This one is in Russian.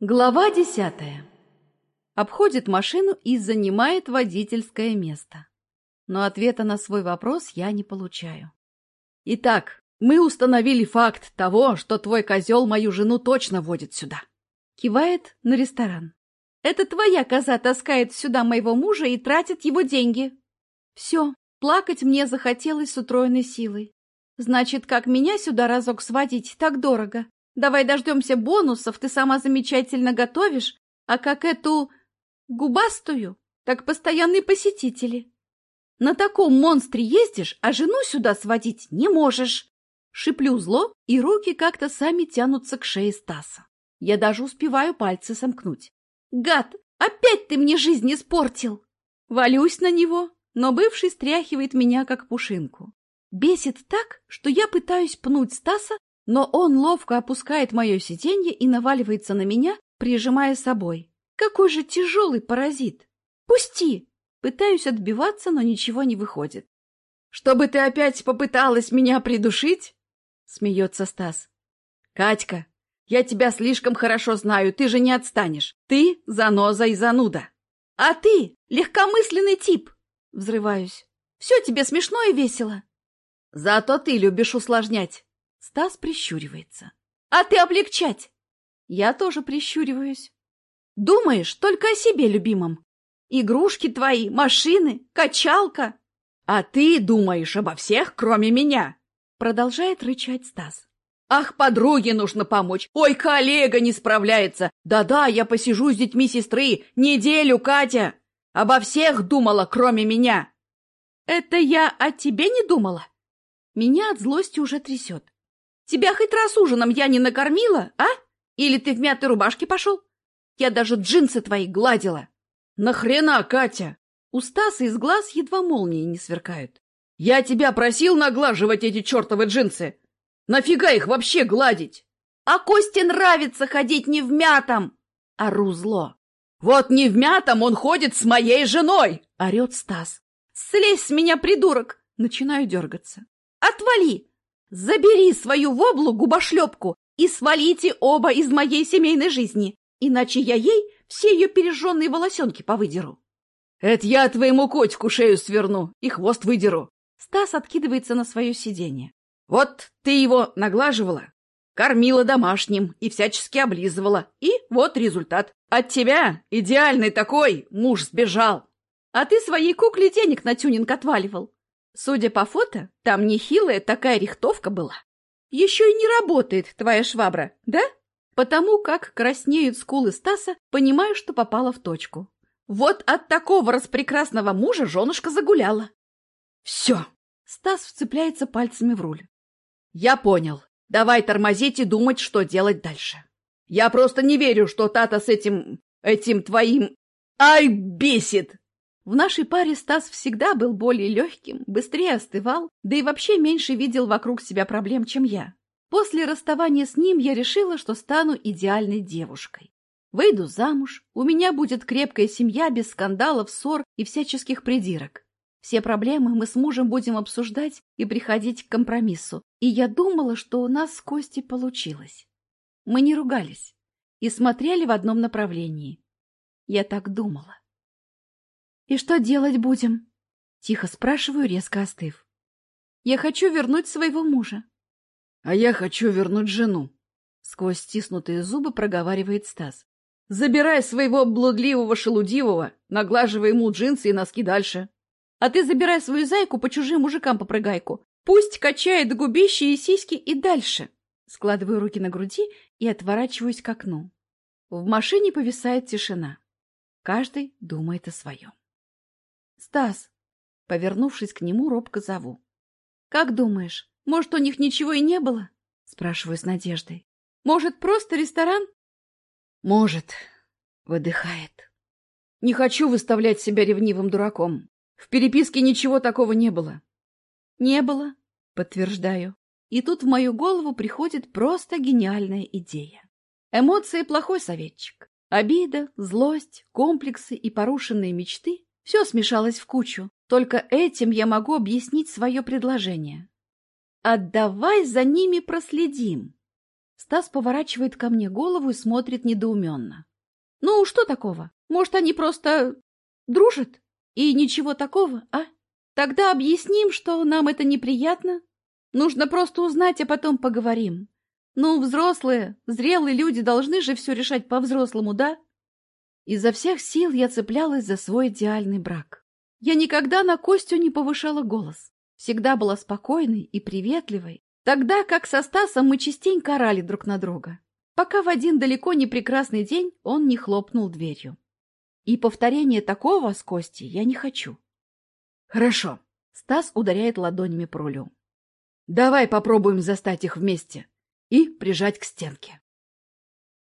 Глава десятая. Обходит машину и занимает водительское место. Но ответа на свой вопрос я не получаю. Итак, мы установили факт того, что твой козел мою жену точно водит сюда. Кивает на ресторан. Это твоя коза таскает сюда моего мужа и тратит его деньги. Все, плакать мне захотелось с утроенной силой. Значит, как меня сюда разок сводить так дорого? Давай дождемся бонусов, ты сама замечательно готовишь, а как эту губастую, так постоянные посетители. На таком монстре ездишь, а жену сюда сводить не можешь. Шиплю зло, и руки как-то сами тянутся к шее Стаса. Я даже успеваю пальцы сомкнуть. Гад, опять ты мне жизнь испортил! Валюсь на него, но бывший стряхивает меня, как пушинку. Бесит так, что я пытаюсь пнуть Стаса, но он ловко опускает мое сиденье и наваливается на меня, прижимая собой. Какой же тяжелый паразит! Пусти! Пытаюсь отбиваться, но ничего не выходит. «Чтобы ты опять попыталась меня придушить?» — смеется Стас. «Катька, я тебя слишком хорошо знаю, ты же не отстанешь. Ты заноза и зануда». «А ты легкомысленный тип!» — взрываюсь. «Все тебе смешно и весело». «Зато ты любишь усложнять. Стас прищуривается. «А ты облегчать!» Я тоже прищуриваюсь. «Думаешь только о себе, любимом. Игрушки твои, машины, качалка!» «А ты думаешь обо всех, кроме меня!» Продолжает рычать Стас. «Ах, подруге нужно помочь! Ой, коллега не справляется! Да-да, я посижу с детьми сестры неделю, Катя! Обо всех думала, кроме меня!» «Это я о тебе не думала?» Меня от злости уже трясет. Тебя хоть раз ужином я не накормила, а? Или ты в мятой рубашке пошел? Я даже джинсы твои гладила. Нахрена, Катя? У Стаса из глаз едва молнии не сверкают. Я тебя просил наглаживать эти чертовы джинсы. Нафига их вообще гладить? А Косте нравится ходить не в мятом. Ору зло. Вот не в мятом он ходит с моей женой, орет Стас. Слезь с меня, придурок! Начинаю дергаться. Отвали! Забери свою воблу губошлепку и свалите оба из моей семейной жизни, иначе я ей все ее пережженные волосенки повыдеру. Это я твоему котику шею сверну и хвост выдеру. Стас откидывается на свое сиденье. Вот ты его наглаживала, кормила домашним и всячески облизывала. И вот результат. От тебя, идеальный такой, муж сбежал. А ты своей кукле денег на тюнинг отваливал. Судя по фото, там нехилая такая рихтовка была. Еще и не работает твоя швабра, да? Потому как краснеют скулы Стаса, понимаю, что попала в точку. Вот от такого распрекрасного мужа женушка загуляла. Все. Стас вцепляется пальцами в руль. Я понял. Давай тормозить и думать, что делать дальше. Я просто не верю, что Тата с этим... этим твоим... Ай, бесит! В нашей паре Стас всегда был более легким, быстрее остывал, да и вообще меньше видел вокруг себя проблем, чем я. После расставания с ним я решила, что стану идеальной девушкой. Выйду замуж, у меня будет крепкая семья без скандалов, ссор и всяческих придирок. Все проблемы мы с мужем будем обсуждать и приходить к компромиссу. И я думала, что у нас с Костей получилось. Мы не ругались и смотрели в одном направлении. Я так думала. «И что делать будем?» — тихо спрашиваю, резко остыв. «Я хочу вернуть своего мужа». «А я хочу вернуть жену», — сквозь стиснутые зубы проговаривает Стас. «Забирай своего блудливого шелудивого, наглаживай ему джинсы и носки дальше. А ты забирай свою зайку по чужим мужикам попрыгайку. Пусть качает губища и сиськи и дальше». Складываю руки на груди и отворачиваюсь к окну. В машине повисает тишина. Каждый думает о своем. «Стас!» Повернувшись к нему, робко зову. «Как думаешь, может, у них ничего и не было?» Спрашиваю с надеждой. «Может, просто ресторан?» «Может», — выдыхает. «Не хочу выставлять себя ревнивым дураком. В переписке ничего такого не было». «Не было», — подтверждаю. И тут в мою голову приходит просто гениальная идея. Эмоции — плохой советчик. Обида, злость, комплексы и порушенные мечты все смешалось в кучу. Только этим я могу объяснить свое предложение. Отдавай за ними проследим. Стас поворачивает ко мне голову и смотрит недоуменно. Ну, что такого? Может, они просто дружат? И ничего такого, а? Тогда объясним, что нам это неприятно. Нужно просто узнать, а потом поговорим. Ну, взрослые, зрелые люди должны же все решать по-взрослому, да? Изо всех сил я цеплялась за свой идеальный брак. Я никогда на Костю не повышала голос. Всегда была спокойной и приветливой, тогда как со Стасом мы частенько орали друг на друга, пока в один далеко не прекрасный день он не хлопнул дверью. И повторения такого с Костей я не хочу. Хорошо. Стас ударяет ладонями по рулю. Давай попробуем застать их вместе и прижать к стенке.